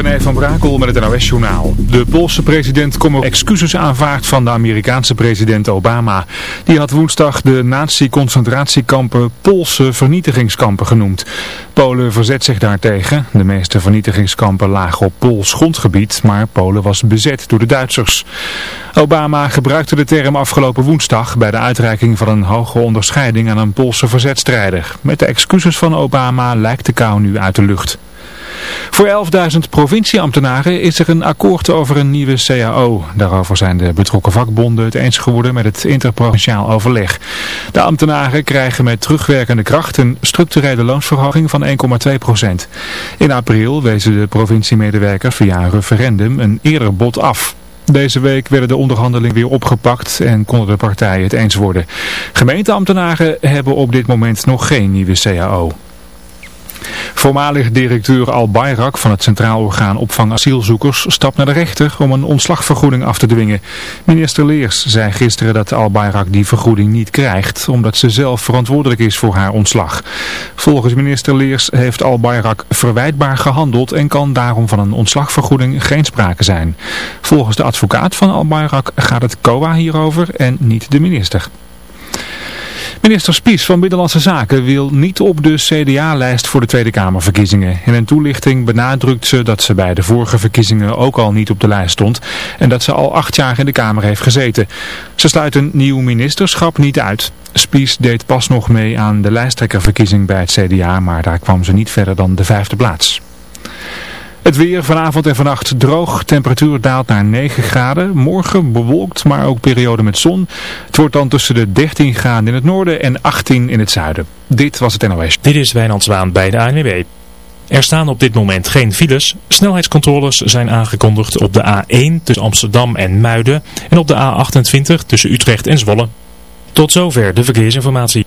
René van Brakel met het NOS-journaal. De Poolse president komt excuses aanvaardt van de Amerikaanse president Obama. Die had woensdag de nazi-concentratiekampen Poolse vernietigingskampen genoemd. Polen verzet zich daartegen. De meeste vernietigingskampen lagen op Pools grondgebied, maar Polen was bezet door de Duitsers. Obama gebruikte de term afgelopen woensdag bij de uitreiking van een hoge onderscheiding aan een Poolse verzetstrijder. Met de excuses van Obama lijkt de kou nu uit de lucht. Voor 11.000 provincieambtenaren is er een akkoord over een nieuwe CAO. Daarover zijn de betrokken vakbonden het eens geworden met het interprovinciaal overleg. De ambtenaren krijgen met terugwerkende kracht een structurele loonsverhoging van 1,2 procent. In april wezen de provinciemedewerkers via een referendum een eerder bod af. Deze week werden de onderhandelingen weer opgepakt en konden de partijen het eens worden. Gemeenteambtenaren hebben op dit moment nog geen nieuwe CAO. Voormalig directeur Al Bayrak van het Centraal Orgaan Opvang Asielzoekers stapt naar de rechter om een ontslagvergoeding af te dwingen. Minister Leers zei gisteren dat Al Bayrak die vergoeding niet krijgt, omdat ze zelf verantwoordelijk is voor haar ontslag. Volgens minister Leers heeft Al Bayrak verwijtbaar gehandeld en kan daarom van een ontslagvergoeding geen sprake zijn. Volgens de advocaat van Al Bayrak gaat het COA hierover en niet de minister. Minister Spies van Binnenlandse Zaken wil niet op de CDA-lijst voor de Tweede Kamerverkiezingen. In een toelichting benadrukt ze dat ze bij de vorige verkiezingen ook al niet op de lijst stond en dat ze al acht jaar in de Kamer heeft gezeten. Ze sluit een nieuw ministerschap niet uit. Spies deed pas nog mee aan de lijsttrekkerverkiezing bij het CDA, maar daar kwam ze niet verder dan de vijfde plaats. Het weer vanavond en vannacht droog. Temperatuur daalt naar 9 graden. Morgen bewolkt, maar ook periode met zon. Het wordt dan tussen de 13 graden in het noorden en 18 in het zuiden. Dit was het NOS. Dit is Wijnand Zwaan bij de ANWB. Er staan op dit moment geen files. Snelheidscontroles zijn aangekondigd op de A1 tussen Amsterdam en Muiden. En op de A28 tussen Utrecht en Zwolle. Tot zover de verkeersinformatie.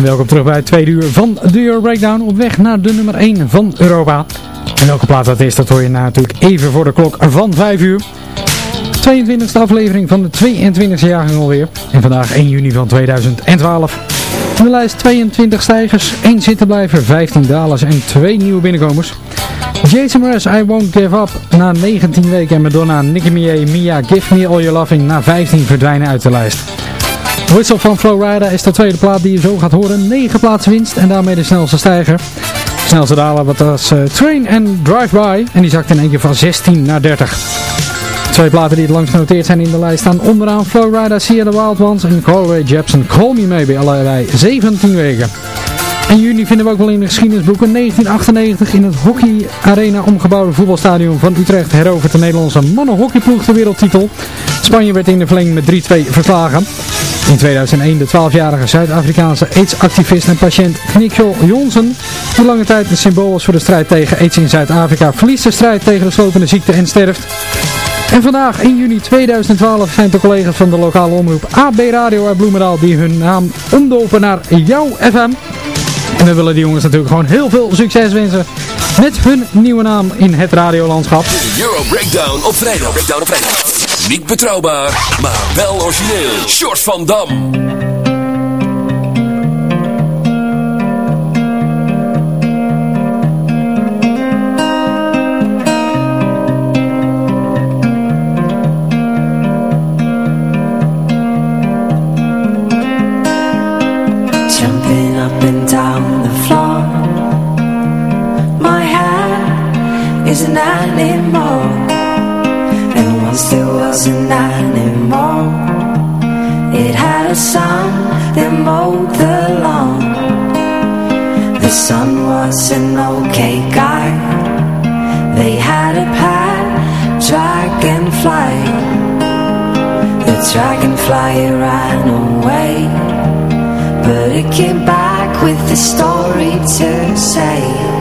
En welkom terug bij het tweede uur van de Euro Breakdown op weg naar de nummer 1 van Europa. En welke plaats dat is, dat hoor je natuurlijk even voor de klok van 5 uur. 22e aflevering van de 22e jaargang alweer. En vandaag 1 juni van 2012. In de lijst 22 stijgers, 1 zittenblijver, 15 dalers en 2 nieuwe binnenkomers. Jason Mraz, I Won't Give Up na 19 weken en Madonna, Nicki Minaj, Mia, Give Me All Your Loving na 15 verdwijnen uit de lijst. Whistle van Flowrider is de tweede plaat die je zo gaat horen. 9 plaatsen winst en daarmee de snelste stijger. Snelste daler wat was uh, Train and Drive By. En die zakt in keer van 16 naar 30. Twee platen die het langst genoteerd zijn in de lijst staan onderaan Flowrider, Sia the Wild Ones en Corey Jepsen. Call Me Maybe, allebei 17 weken. En juni vinden we ook wel in de geschiedenisboeken. 1998 in het Hockey Arena omgebouwde voetbalstadion van Utrecht herovert de Nederlandse mannenhockeyploeg de wereldtitel. Spanje werd in de verlenging met 3-2 verslagen. In 2001 de 12-jarige Zuid-Afrikaanse AIDS-activist en patiënt Nicole Johnson, die lange tijd een symbool was voor de strijd tegen AIDS in Zuid-Afrika, verliest de strijd tegen de slopende ziekte en sterft. En vandaag, in juni 2012, zijn de collega's van de lokale omroep AB Radio uit Bloemendaal die hun naam omdopen naar Jouw FM. En we willen die jongens natuurlijk gewoon heel veel succes wensen met hun nieuwe naam in het radiolandschap. Euro Breakdown op vrijdag. Breakdown op vrijdag. Niet betrouwbaar, maar wel origineel. Short van Dam. Jumping up and down the floor My hair is an animal And once there was an animal It had a son that mowed the lawn. The son was an okay guy. They had a pet dragonfly. The dragonfly ran away. But it came back with a story to say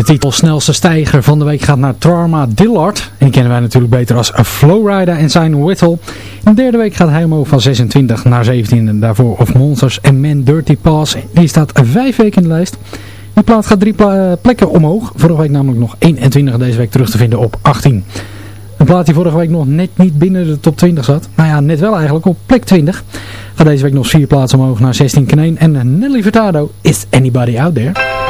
De titel snelste stijger van de week gaat naar Trauma Dillard. En die kennen wij natuurlijk beter als Flowrider en zijn Whittle. In de derde week gaat hij omhoog van 26 naar 17. En daarvoor Of Monsters en Men Dirty Pass. Die staat vijf weken in de lijst. Die plaat gaat drie plekken omhoog. Vorige week namelijk nog 21 deze week terug te vinden op 18. Een plaat die vorige week nog net niet binnen de top 20 zat. Nou ja, net wel eigenlijk op plek 20. Gaat deze week nog vier plaatsen omhoog naar 16 Kaneen. En Nelly Vertado, Is Anybody Out There?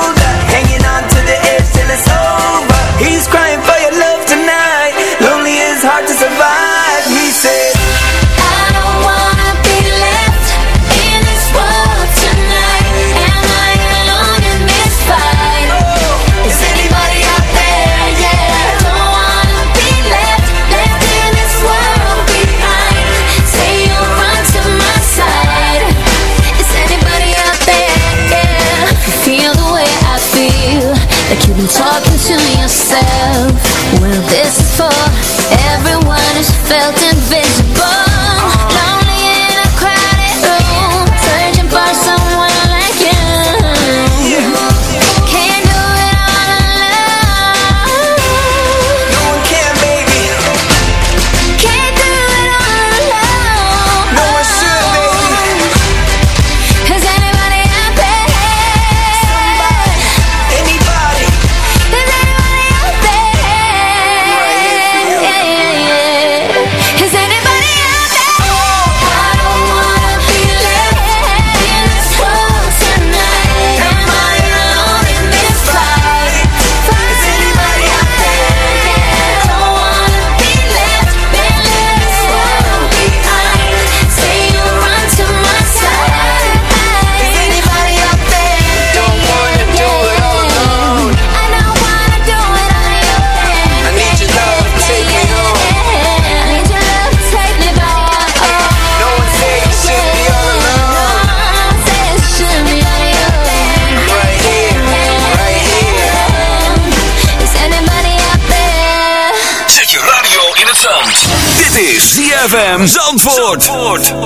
He's crying Built in Zandvoort. Zandvoort.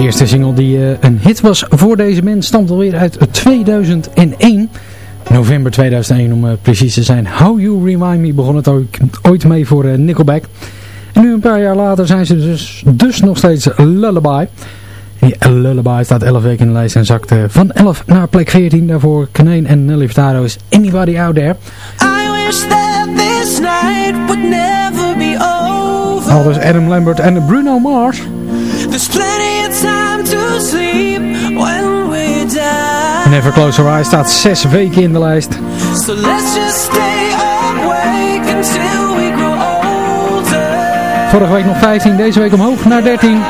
Eerste single die uh, een hit was voor deze band stamt alweer uit 2001. November 2001 om uh, precies te zijn. How You Remind Me begon het ook, ooit mee voor uh, Nickelback. En nu een paar jaar later zijn ze dus, dus nog steeds Lullaby. Die Lullaby staat 11 weken in de lijst en zakte van 11 naar plek 14. Daarvoor Kneen en Nelly Furtado is Anybody Out There. I wish that this night would never be over. Al dus Adam Lambert en Bruno Mars. There's plenty of time to sleep when we die. Never Close Your Eyes staat zes weken in de lijst. So let's just stay awake until we grow older. Vorige week nog 15, deze week omhoog naar 13.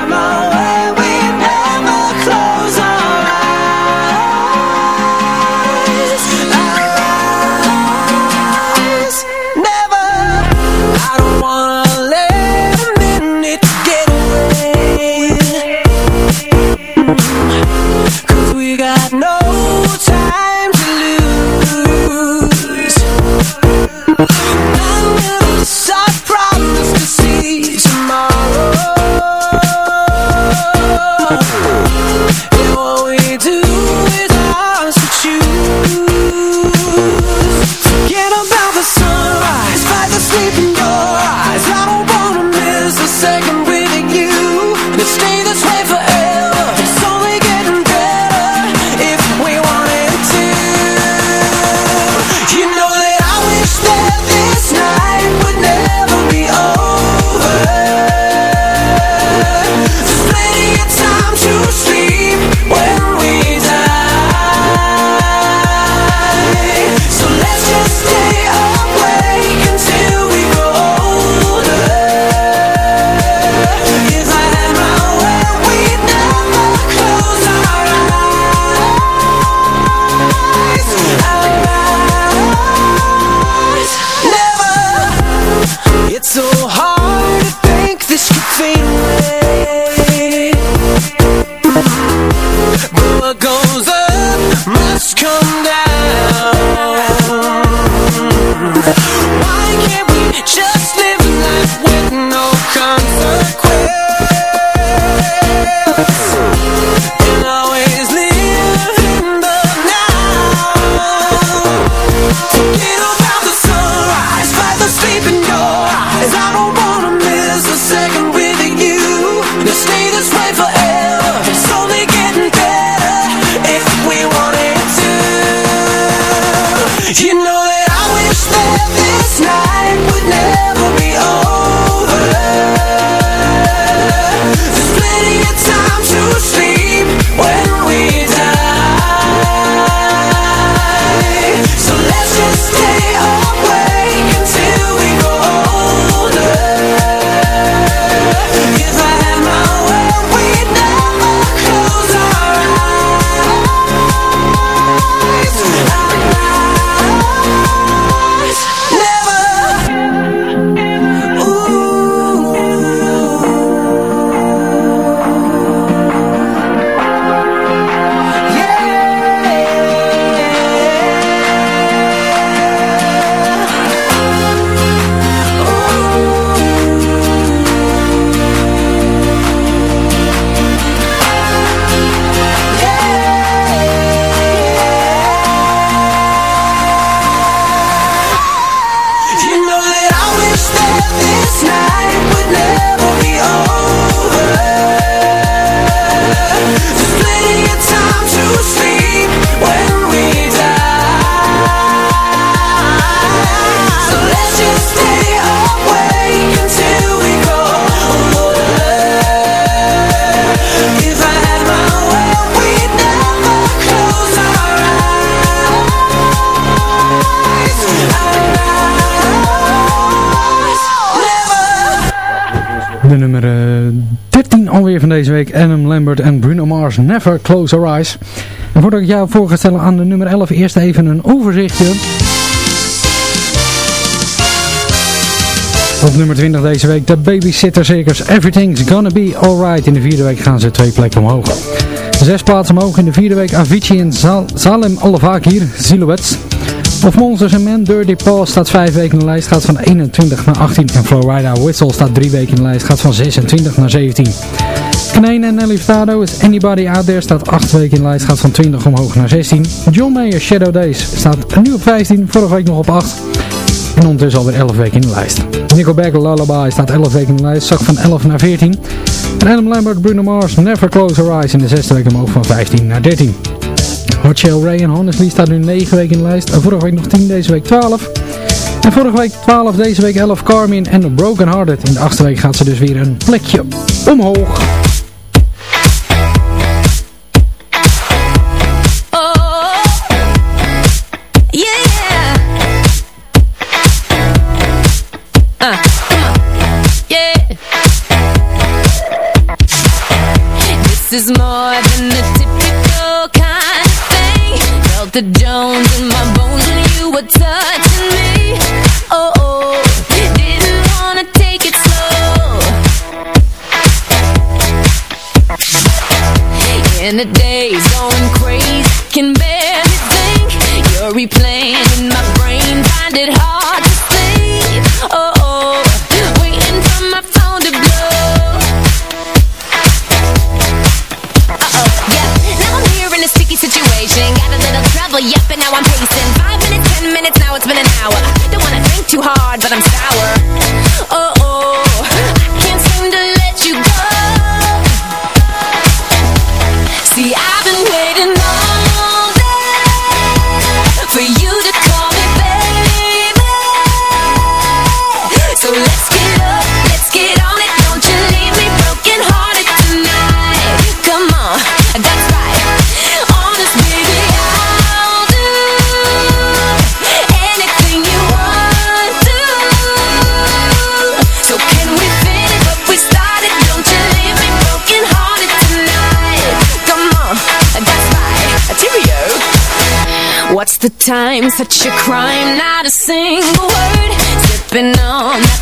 You know that I wish that this night deze week. Adam Lambert en Bruno Mars, Never Close Our Eyes. En voordat ik jou voor ga stellen aan de nummer 11, eerst even een overzichtje. Op nummer 20 deze week de Babysitter Circus Everything's Gonna Be Alright. In de vierde week gaan ze twee plekken omhoog. Zes plaatsen omhoog in de vierde week Avicii en Zal Salem Al-Fakir, Silhouettes. Of Monsters and Men, Dirty Paul staat 5 weken in de lijst, gaat van 21 naar 18. En Florida Whistle staat 3 weken in de lijst, gaat van 26 naar 17. Kneen en Nelly Furtado is Anybody Out There, staat 8 weken in lijst, gaat van 20 omhoog naar 16. John Mayer, Shadow Days, staat nu op 15, vorige week nog op 8. En ondertussen alweer 11 weken in de lijst. Nickelback Lullaby staat 11 weken in de lijst, zak van 11 naar 14. En Adam Lambert, Bruno Mars, Never Close Our Eyes in de zesde week omhoog van 15 naar 13. Hot Shell Ray en Honestly staat nu 9 weken in de lijst. Vorige week nog 10, deze week 12. En vorige week 12, deze week 11 Carmen en Broken Hearted. In de achtste week gaat ze dus weer een plekje omhoog. The Jones and now I'm pacing. Five minutes, ten minutes, now it's been an hour the time? Such a crime, not a single word Sipping on that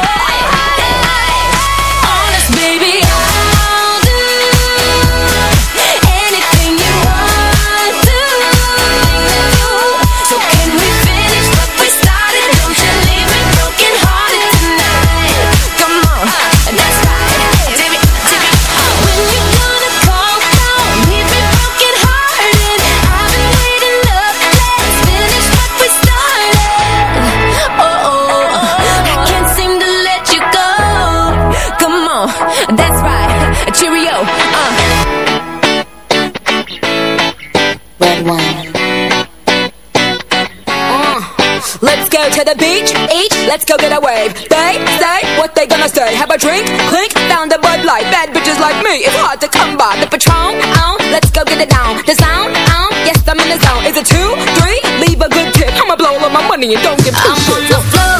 let's go get a wave. They say what they gonna say. Have a drink, clink, found a Bud Light. Bad bitches like me, it's hard to come by. The Patron, on, let's go get it down. The sound, on, yes, I'm in the zone. Is it two, three? Leave a good tip. I'ma blow all my money and don't give a shit. I'm shits. On the floor.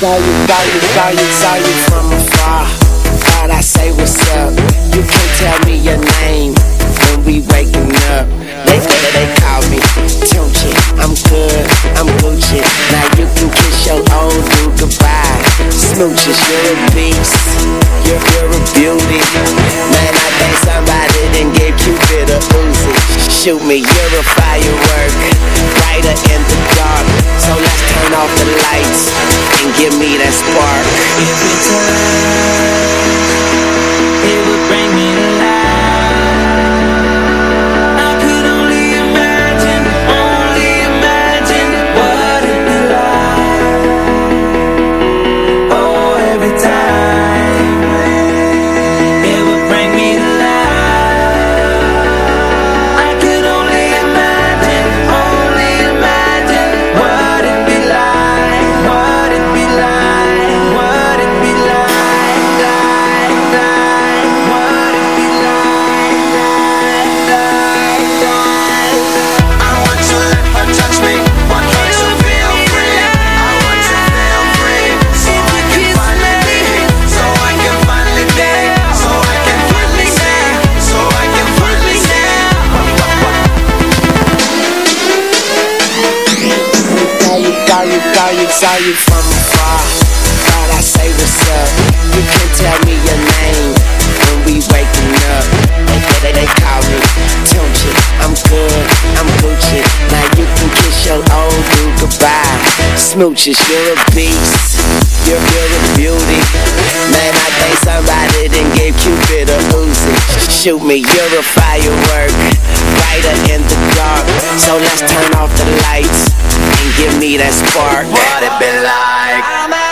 Saw you, saw you, saw you, saw you from afar. Thought I say what's up. You can't tell me your name when we waking up. They, they, they call me Tunchi. I'm good, I'm Gucci. Now you can kiss your old dude goodbye. Smooches, you're a beast. You're, you're a beauty. Man, I think somebody didn't give Cupid a Uzi. Shoot me, you're a firework, brighter in the dark. So let's turn off the lights and give me that spark. Every time it would bring me saw you, from afar. Thought I say what's up. You can tell me your name when we waking up. They, they call me Tunchi. I'm good, I'm Gucci. You can kiss your old dude goodbye. Smooches, you're a beast. You're, you're a beauty. Man, I think somebody done gave Cupid a Uzi. Shoot me, you're a firework, brighter in the dark. So let's turn off the lights and give me that spark. What it been like?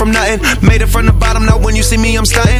From nothing. Made it from the bottom, now when you see me, I'm stunting.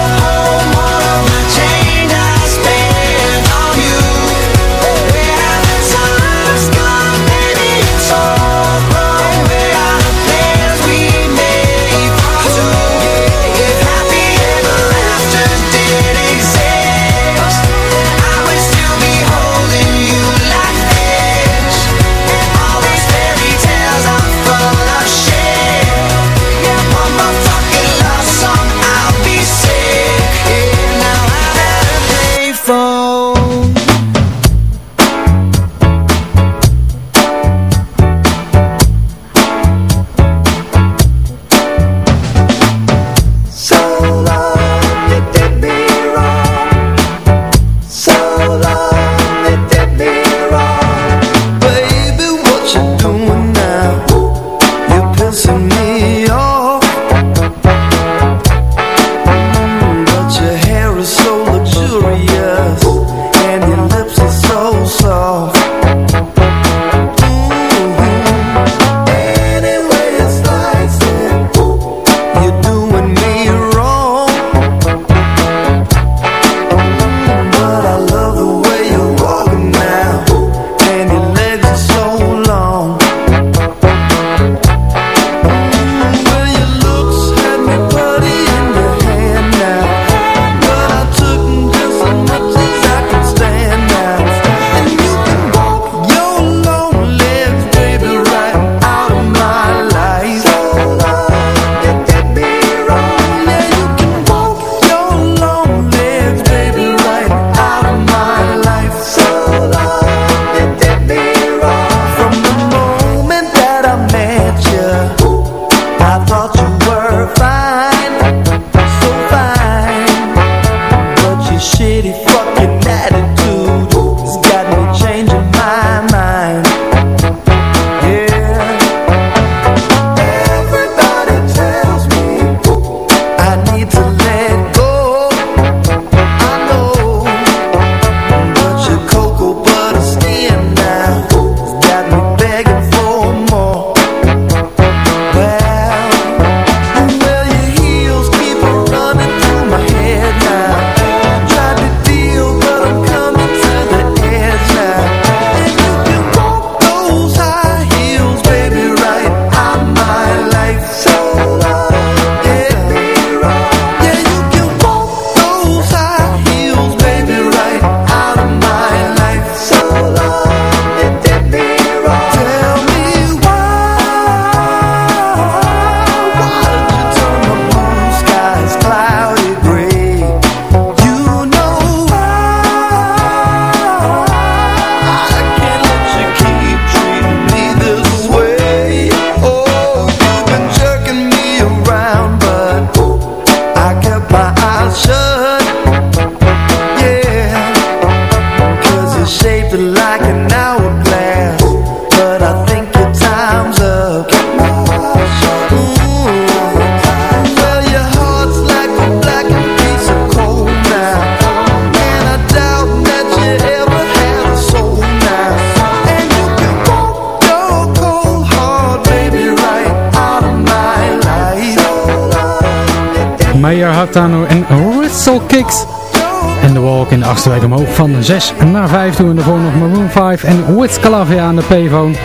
En de walk in de achtste week omhoog van 6 naar 5 toe. En daarvoor nog Maroon 5 en With Calavia aan de payphone.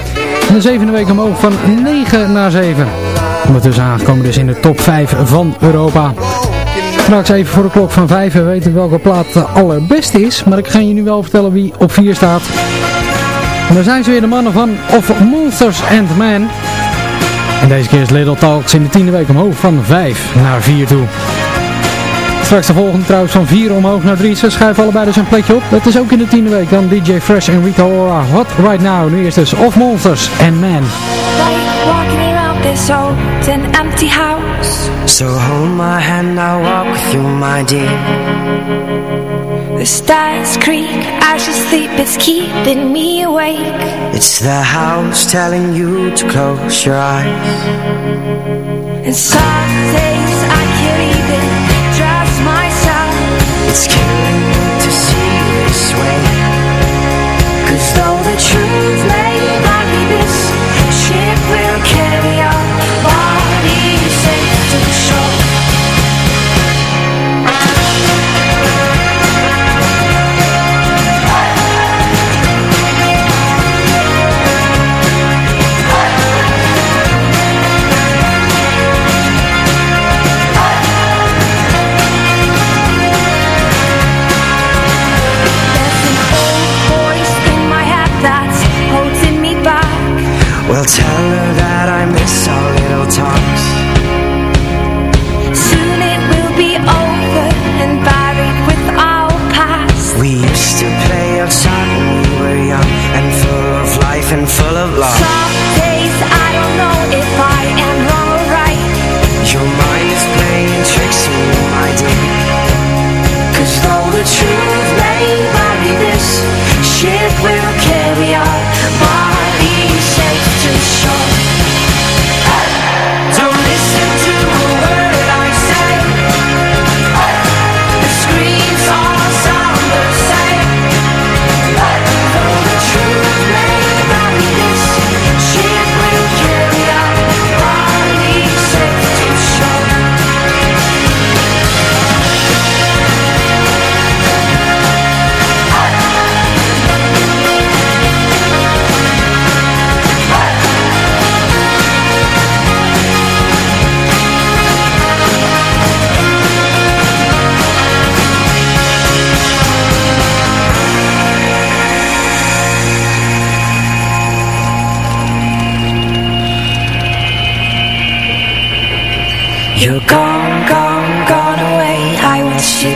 En de zevende week omhoog van 9 naar 7. Ondertussen aangekomen dus in de top 5 van Europa. Straks even voor de klok van 5 we weten welke plaat de allerbeste is. Maar ik ga je nu wel vertellen wie op 4 staat. En daar zijn ze weer de mannen van Of Monsters and Men. En deze keer is Little Talks in de tiende week omhoog van 5 naar 4 toe. Straks de volgende trouwens van 4 omhoog naar 3. Ze schuiven allebei dus een plekje op. Dat is ook in de tiende week. Dan DJ Fresh en Rita Ora. Hot Right Now. Nu eerst dus Of Monsters and around this old and empty house. So hold my hand, I'll walk with you, my dear. The stars creak as you sleep, it's keeping me awake. It's the house telling you to close your eyes. And some days I can't even truth may not be this, Well,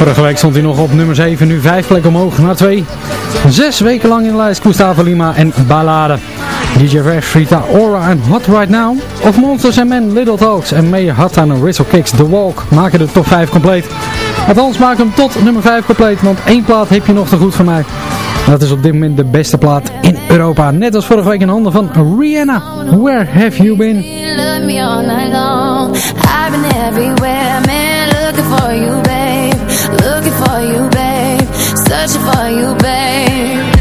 Vorige week stond hij nog op nummer 7, nu 5 plekken omhoog naar 2. Zes weken lang in de lijst Gustavo Lima en Ballade. DJ Fresh, Rita Aura and Hot Right Now. Of Monsters and Men, Little Talks en Mayor Hart en Whistle Kicks, The Walk maken de top 5 compleet. Althans maak hem tot nummer 5 compleet, want één plaat heb je nog te goed van mij. Dat is op dit moment de beste plaat in Europa. Net als vorige week in handen van Rihanna. Where have you been? for you, babe. Searching for you, babe.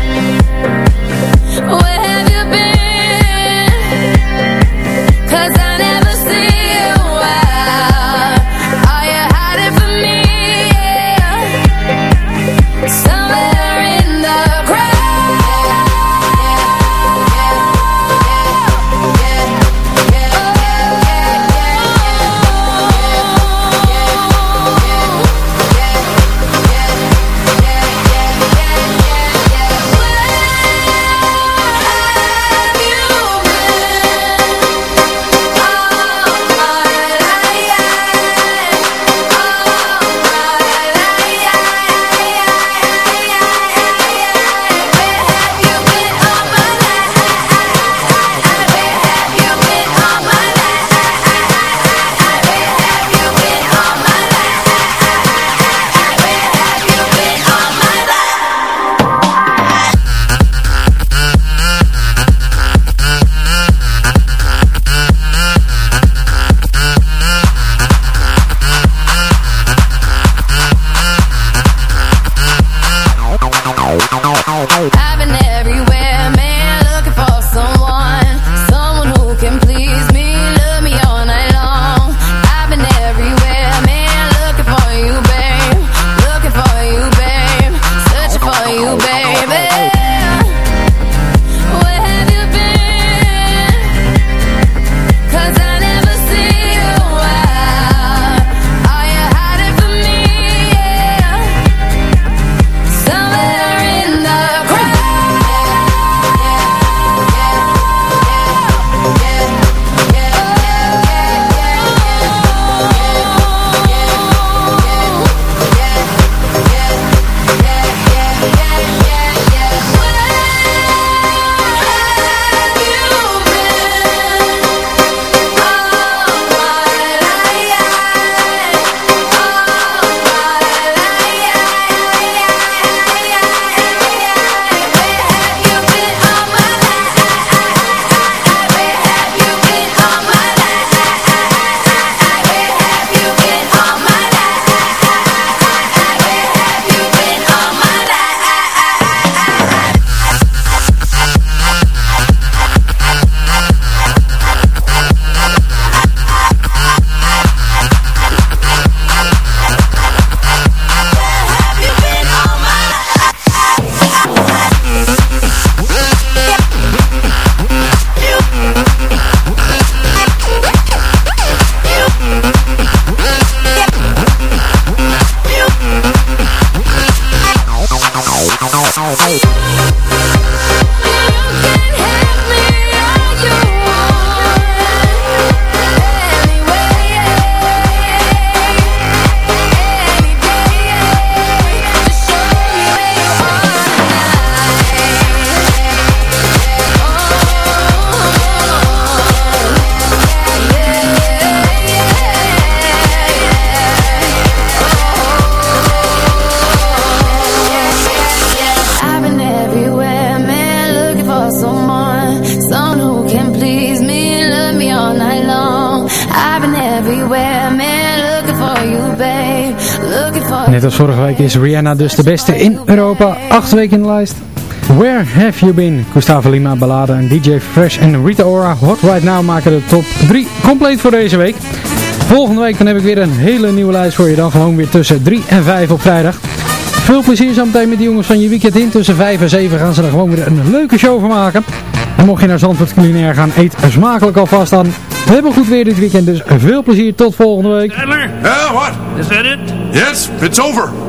Rihanna dus de beste in Europa. Acht weken in de lijst. Where Have You Been? Gustavo Lima, Ballade en DJ Fresh en Rita Ora Hot Right Now maken de top 3 compleet voor deze week. Volgende week dan heb ik weer een hele nieuwe lijst voor je. Dan gewoon weer tussen 3 en 5 op vrijdag. Veel plezier zometeen met de jongens van je weekend in. Tussen 5 en 7 gaan ze er gewoon weer een leuke show van maken. En mocht je naar Zandvoort Culinair gaan, eet smakelijk alvast aan. We hebben goed weer dit weekend, dus veel plezier. Tot volgende week. Adler? Yeah, what? Is that it? Yes, it's over.